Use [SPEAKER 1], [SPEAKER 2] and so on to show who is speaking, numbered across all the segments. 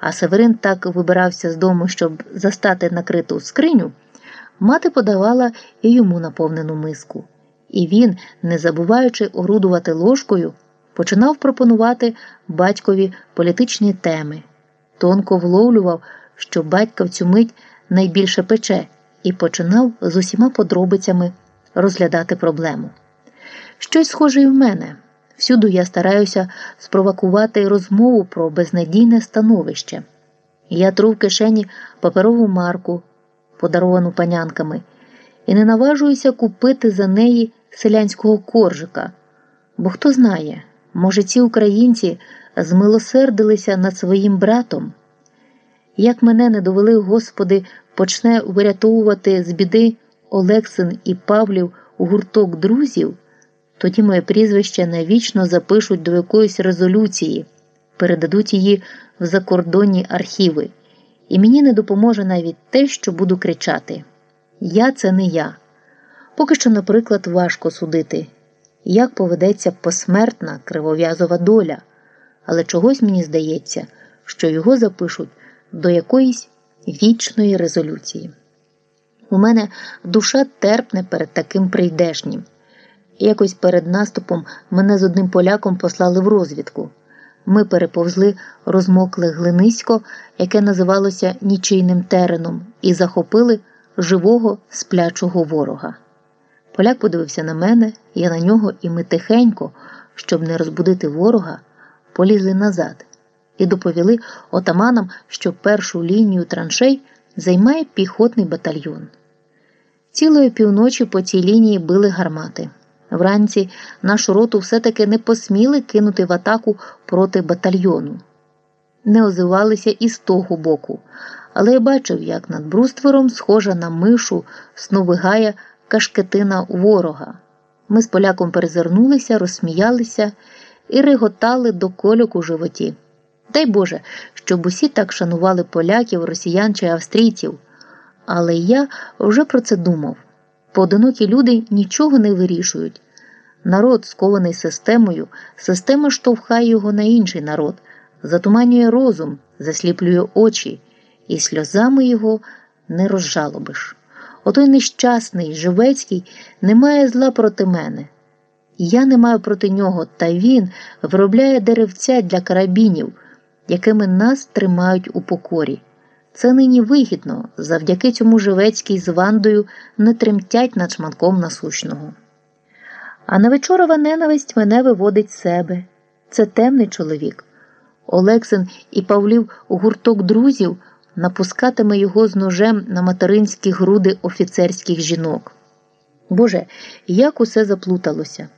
[SPEAKER 1] а Северин так вибирався з дому, щоб застати накриту скриню, мати подавала і йому наповнену миску. І він, не забуваючи орудувати ложкою, починав пропонувати батькові політичні теми, тонко вловлював, що батька в цю мить найбільше пече, і починав з усіма подробицями розглядати проблему. Щось схоже і в мене. Всюди я стараюся спровокувати розмову про безнадійне становище. Я тру в кишені паперову марку, подаровану панянками, і не наважуюся купити за неї селянського коржика. Бо хто знає, може, ці українці змилосердилися над своїм братом. Як мене не довели, Господи, почне вирятовувати з біди Олексин і Павлів у гурток друзів. Тоді моє прізвище навічно запишуть до якоїсь резолюції, передадуть її в закордонні архіви, і мені не допоможе навіть те, що буду кричати: Я це не я. Поки що, наприклад, важко судити, як поведеться посмертна кривов'язова доля, але чогось мені здається, що його запишуть до якоїсь вічної резолюції. У мене душа терпне перед таким прийдешнім. Якось перед наступом мене з одним поляком послали в розвідку. Ми переповзли розмокле глинисько, яке називалося нічийним тереном, і захопили живого сплячого ворога. Поляк подивився на мене, я на нього, і ми тихенько, щоб не розбудити ворога, полізли назад і доповіли отаманам, що першу лінію траншей займає піхотний батальйон. Цілої півночі по цій лінії били гармати. Вранці нашу роту все-таки не посміли кинути в атаку проти батальйону. Не озивалися і з того боку, але я бачив, як над бруствером, схожа на мишу, сновигає кашкетина ворога. Ми з поляком перезирнулися, розсміялися і реготали до кольок у животі. Дай Боже, щоб усі так шанували поляків, росіян чи австрійців. Але я вже про це думав. Поодинокі люди нічого не вирішують. Народ, скований системою, система штовхає його на інший народ, затуманює розум, засліплює очі, і сльозами його не розжалобиш. Отой нещасний, живецький, не має зла проти мене. Я не маю проти нього, та він виробляє деревця для карабінів, якими нас тримають у покорі. Це нині вигідно, завдяки цьому Живецький з Вандою не тремтять над шматком насущного. А невечорова ненависть мене виводить з себе. Це темний чоловік. Олексин і Павлів гурток друзів напускатиме його з ножем на материнські груди офіцерських жінок. Боже, як усе заплуталося.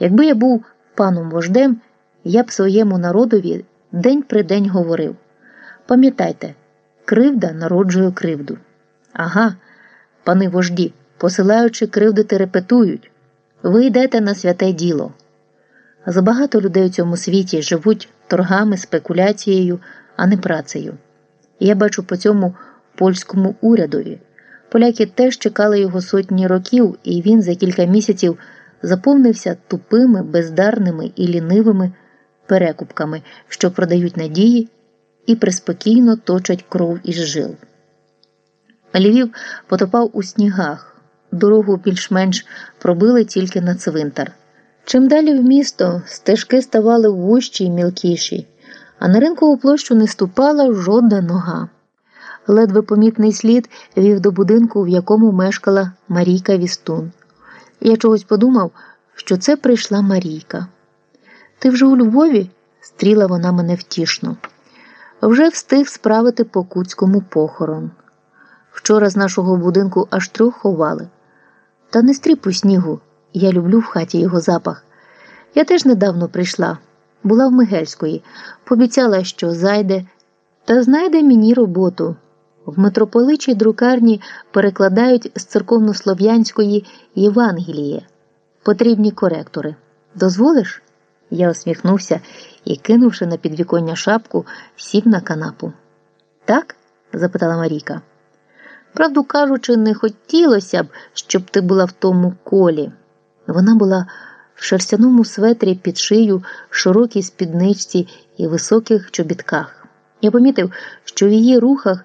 [SPEAKER 1] Якби я був паном вождем, я б своєму народові день при день говорив пам'ятайте, кривда народжує кривду. Ага, пани вожді, посилаючи кривдити, репетують. Ви йдете на святе діло. Забагато людей у цьому світі живуть торгами, спекуляцією, а не працею. Я бачу по цьому польському урядові. Поляки теж чекали його сотні років, і він за кілька місяців заповнився тупими, бездарними і лінивими перекупками, що продають надії і приспокійно точать кров із жил. Львів потопав у снігах, дорогу більш-менш пробили тільки на цвинтар. Чим далі в місто стежки ставали вущі й мілкіші, а на ринкову площу не ступала жодна нога. Ледве помітний слід вів до будинку, в якому мешкала Марійка Вістун. Я чогось подумав, що це прийшла Марійка. Ти вже у Львові? стріла вона мене втішно. Вже встиг справити по Куцькому похорон. Вчора з нашого будинку аж трьох ховали. Та не стріп у снігу, я люблю в хаті його запах. Я теж недавно прийшла, була в Мигельської, пообіцяла, що зайде, та знайде мені роботу. В митрополичій друкарні перекладають з церковнослов'янської Євангеліє. Потрібні коректори. Дозволиш? Я усміхнувся і, кинувши на підвіконня шапку, сів на канапу. Так? запитала Марійка. Правду кажучи, не хотілося б, щоб ти була в тому колі. Вона була в шерстяному светрі під шию, широкій спідничці і високих чобітках. Я помітив, що в її рухах